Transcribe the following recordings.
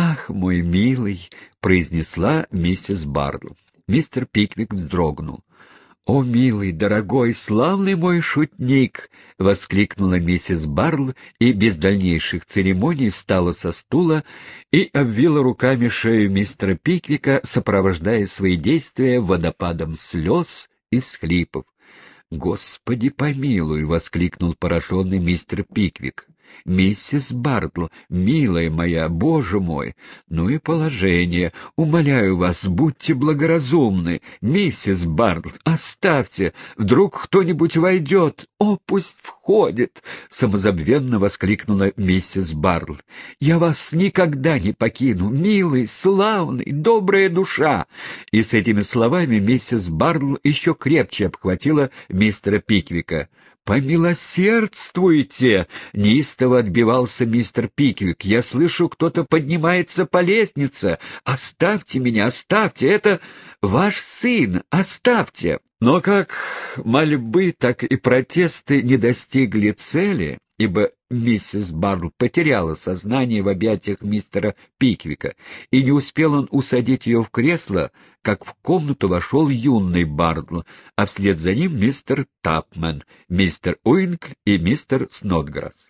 «Ах, мой милый!» — произнесла миссис Бардл. Мистер Пиквик вздрогнул. «О, милый, дорогой, славный мой шутник!» — воскликнула миссис Барл и без дальнейших церемоний встала со стула и обвила руками шею мистера Пиквика, сопровождая свои действия водопадом слез и всхлипов. «Господи помилуй!» — воскликнул пораженный мистер Пиквик. «Миссис Бардл, милая моя, боже мой! Ну и положение! Умоляю вас, будьте благоразумны! Миссис Бардл, оставьте! Вдруг кто-нибудь войдет! О, пусть входит!» — самозабвенно воскликнула миссис Бардл. «Я вас никогда не покину! Милый, славный, добрая душа!» И с этими словами миссис Бардл еще крепче обхватила мистера Пиквика. «Помилосердствуйте!» — неистово отбивался мистер Пиквик. «Я слышу, кто-то поднимается по лестнице. Оставьте меня, оставьте! Это ваш сын! Оставьте!» Но как мольбы, так и протесты не достигли цели, ибо миссис Барл потеряла сознание в объятиях мистера Пиквика, и не успел он усадить ее в кресло, как в комнату вошел юный Бардл, а вслед за ним мистер Тапмен, мистер Уинк и мистер Снотграсс.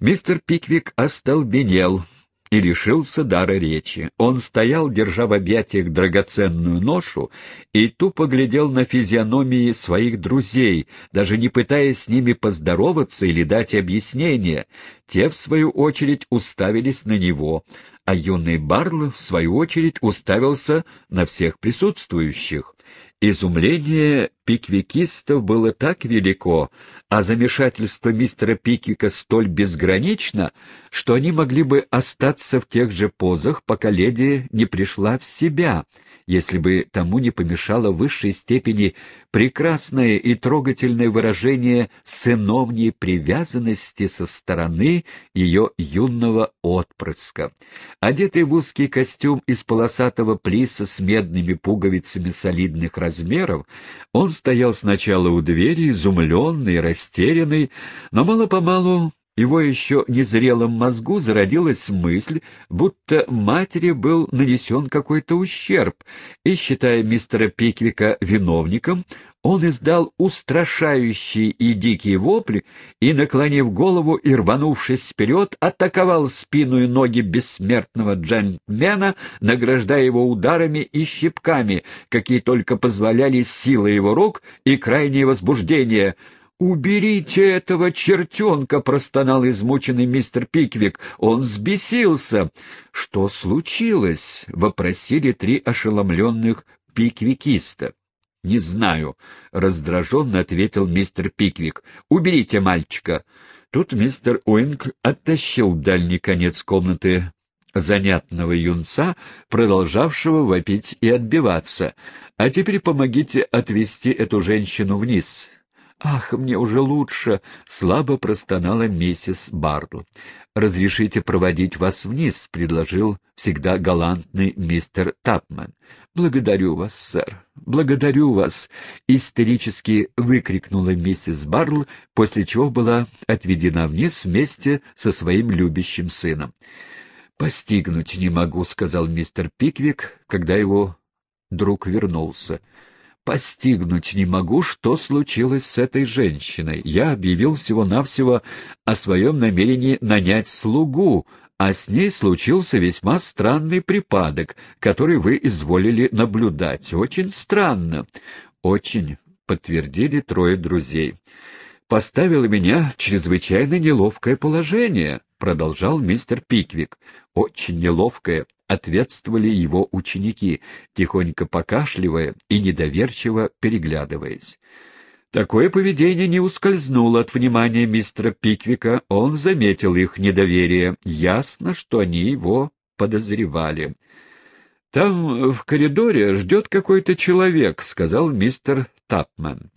Мистер Пиквик остолбенел — и лишился дара речи. Он стоял, держа в объятиях драгоценную ношу, и тупо глядел на физиономии своих друзей, даже не пытаясь с ними поздороваться или дать объяснение. Те, в свою очередь, уставились на него, а юный Барл, в свою очередь, уставился на всех присутствующих. Изумление пиквикистов было так велико, а замешательство мистера Пиквика столь безгранично, что они могли бы остаться в тех же позах, пока леди не пришла в себя, если бы тому не помешало в высшей степени прекрасное и трогательное выражение сыновней привязанности со стороны ее юного отпрыска. Одетый в узкий костюм из полосатого плиса с медными пуговицами солидных размеров, он стоял сначала у двери, изумленный, растерянный, но мало-помалу его еще незрелом мозгу зародилась мысль, будто матери был нанесен какой-то ущерб, и, считая мистера Пиквика виновником, он издал устрашающий и дикий вопль и, наклонив голову и рванувшись вперед, атаковал спину и ноги бессмертного джентльмена, награждая его ударами и щипками, какие только позволяли сила его рук и крайнее возбуждение — «Уберите этого чертенка!» — простонал измученный мистер Пиквик. «Он взбесился!» «Что случилось?» — вопросили три ошеломленных пиквикиста. «Не знаю», — раздраженно ответил мистер Пиквик. «Уберите мальчика». Тут мистер Уинг оттащил дальний конец комнаты занятного юнца, продолжавшего вопить и отбиваться. «А теперь помогите отвести эту женщину вниз». «Ах, мне уже лучше!» — слабо простонала миссис Бардл. «Разрешите проводить вас вниз», — предложил всегда галантный мистер Тапман. «Благодарю вас, сэр, благодарю вас!» — истерически выкрикнула миссис Барл, после чего была отведена вниз вместе со своим любящим сыном. «Постигнуть не могу», — сказал мистер Пиквик, когда его друг вернулся постигнуть не могу, что случилось с этой женщиной. Я объявил всего-навсего о своем намерении нанять слугу, а с ней случился весьма странный припадок, который вы изволили наблюдать. Очень странно. Очень, — подтвердили трое друзей. Поставило меня в чрезвычайно неловкое положение, — продолжал мистер Пиквик. Очень неловкое, ответствовали его ученики, тихонько покашливая и недоверчиво переглядываясь. Такое поведение не ускользнуло от внимания мистера Пиквика, он заметил их недоверие. Ясно, что они его подозревали. «Там в коридоре ждет какой-то человек», — сказал мистер Тапман.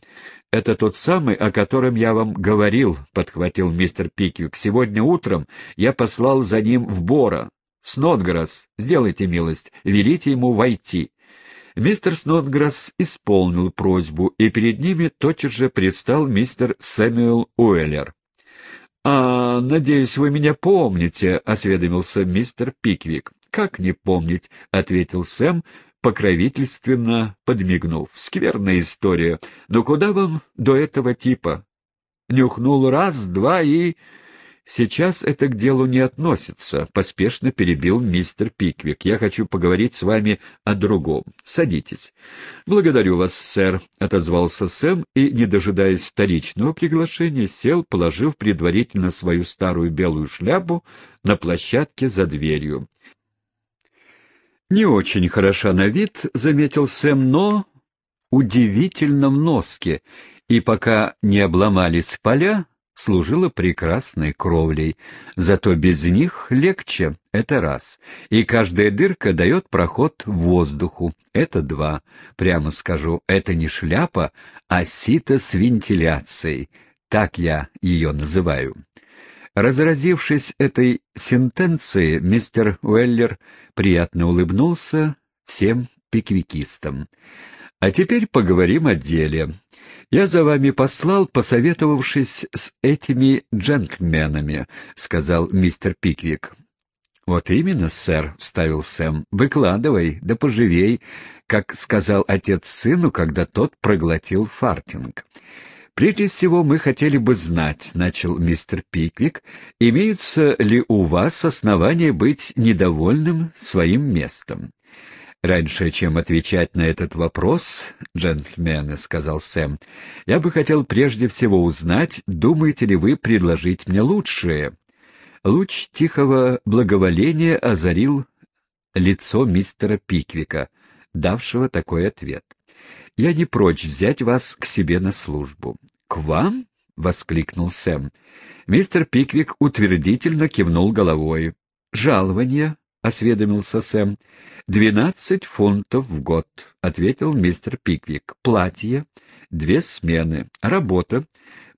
«Это тот самый, о котором я вам говорил», — подхватил мистер Пиквик. «Сегодня утром я послал за ним в Бора. Снотграсс, сделайте милость, велите ему войти». Мистер Снотграсс исполнил просьбу, и перед ними тотчас же предстал мистер Сэмюэл Уэллер. «А, надеюсь, вы меня помните», — осведомился мистер Пиквик. «Как не помнить?» — ответил Сэм, покровительственно подмигнув. «Скверная история. Но куда вам до этого типа?» Нюхнул раз, два и... «Сейчас это к делу не относится», — поспешно перебил мистер Пиквик. «Я хочу поговорить с вами о другом. Садитесь». «Благодарю вас, сэр», — отозвался Сэм и, не дожидаясь вторичного приглашения, сел, положив предварительно свою старую белую шляпу на площадке за дверью. «Не очень хороша на вид», — заметил Сэм, — «но удивительно в носке, и пока не обломались поля, служила прекрасной кровлей. Зато без них легче, это раз. И каждая дырка дает проход воздуху, это два. Прямо скажу, это не шляпа, а сито с вентиляцией. Так я ее называю. Разразившись этой сентенцией, мистер Уэллер приятно улыбнулся всем пиквикистам. А теперь поговорим о деле. «Я за вами послал, посоветовавшись с этими джентльменами», — сказал мистер Пиквик. «Вот именно, сэр», — вставил Сэм. «Выкладывай, да поживей», как сказал отец сыну, когда тот проглотил фартинг. «Прежде всего мы хотели бы знать», — начал мистер Пиквик, «имеются ли у вас основания быть недовольным своим местом?» «Раньше, чем отвечать на этот вопрос, джентльмены», — сказал Сэм, — «я бы хотел прежде всего узнать, думаете ли вы предложить мне лучшее?» Луч тихого благоволения озарил лицо мистера Пиквика, давшего такой ответ. «Я не прочь взять вас к себе на службу». «К вам?» — воскликнул Сэм. Мистер Пиквик утвердительно кивнул головой. «Жалование?» — осведомился Сэм. «Двенадцать фунтов в год», — ответил мистер Пиквик. «Платье, две смены, работа,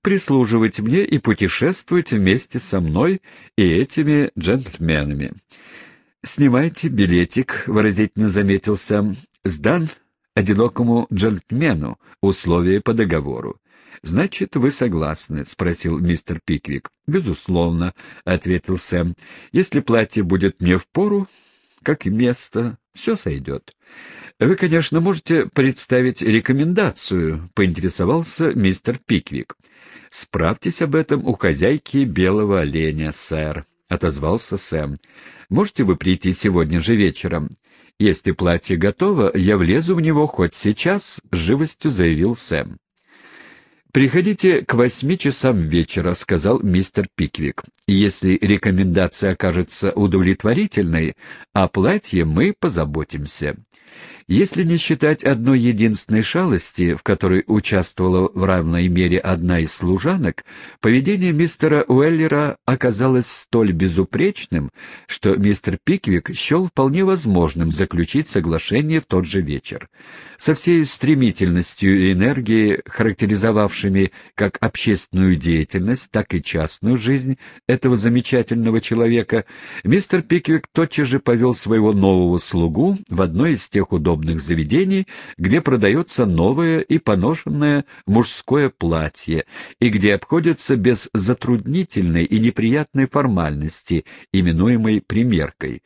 прислуживать мне и путешествовать вместе со мной и этими джентльменами». «Снимайте билетик», — выразительно заметил Сэм. «Сдан одинокому джентльмену, условия по договору. «Значит, вы согласны?» — спросил мистер Пиквик. «Безусловно», — ответил Сэм. «Если платье будет мне в пору, как и место, все сойдет». «Вы, конечно, можете представить рекомендацию», — поинтересовался мистер Пиквик. «Справьтесь об этом у хозяйки белого оленя, сэр», — отозвался Сэм. «Можете вы прийти сегодня же вечером?» «Если платье готово, я влезу в него хоть сейчас», — живостью заявил Сэм. «Приходите к восьми часам вечера», — сказал мистер Пиквик. «Если рекомендация окажется удовлетворительной, о платье мы позаботимся. Если не считать одной единственной шалости, в которой участвовала в равной мере одна из служанок, поведение мистера Уэллера оказалось столь безупречным, что мистер Пиквик счел вполне возможным заключить соглашение в тот же вечер. Со всей стремительностью и энергией, характеризовавшими как общественную деятельность, так и частную жизнь этого замечательного человека, мистер Пиквик тотчас же повел своего нового слугу в одно из тех удобных заведений, где продается новое и поношенное мужское платье, и где обходятся без затруднительной и неприятной формальности, именуемой примеркой.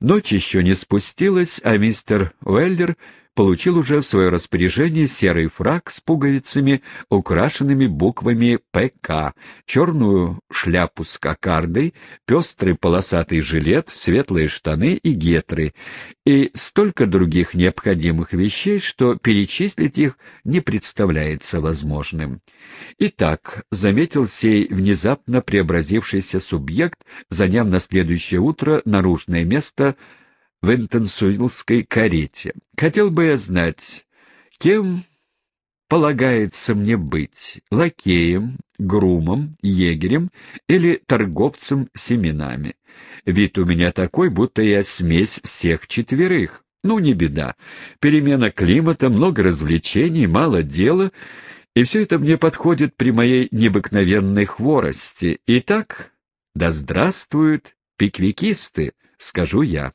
Ночь еще не спустилась, а мистер Уэллер получил уже в свое распоряжение серый фраг с пуговицами, украшенными буквами «ПК», черную шляпу с кокардой, пестрый полосатый жилет, светлые штаны и гетры, и столько других необходимых вещей, что перечислить их не представляется возможным. Итак, заметил сей внезапно преобразившийся субъект, заняв на следующее утро наружное место в интенсуилской карете. Хотел бы я знать, кем полагается мне быть — лакеем, грумом, егерем или торговцем семенами. Вид у меня такой, будто я смесь всех четверых. Ну, не беда. Перемена климата, много развлечений, мало дела, и все это мне подходит при моей необыкновенной хворости. Итак, да здравствуют пиквикисты, скажу я.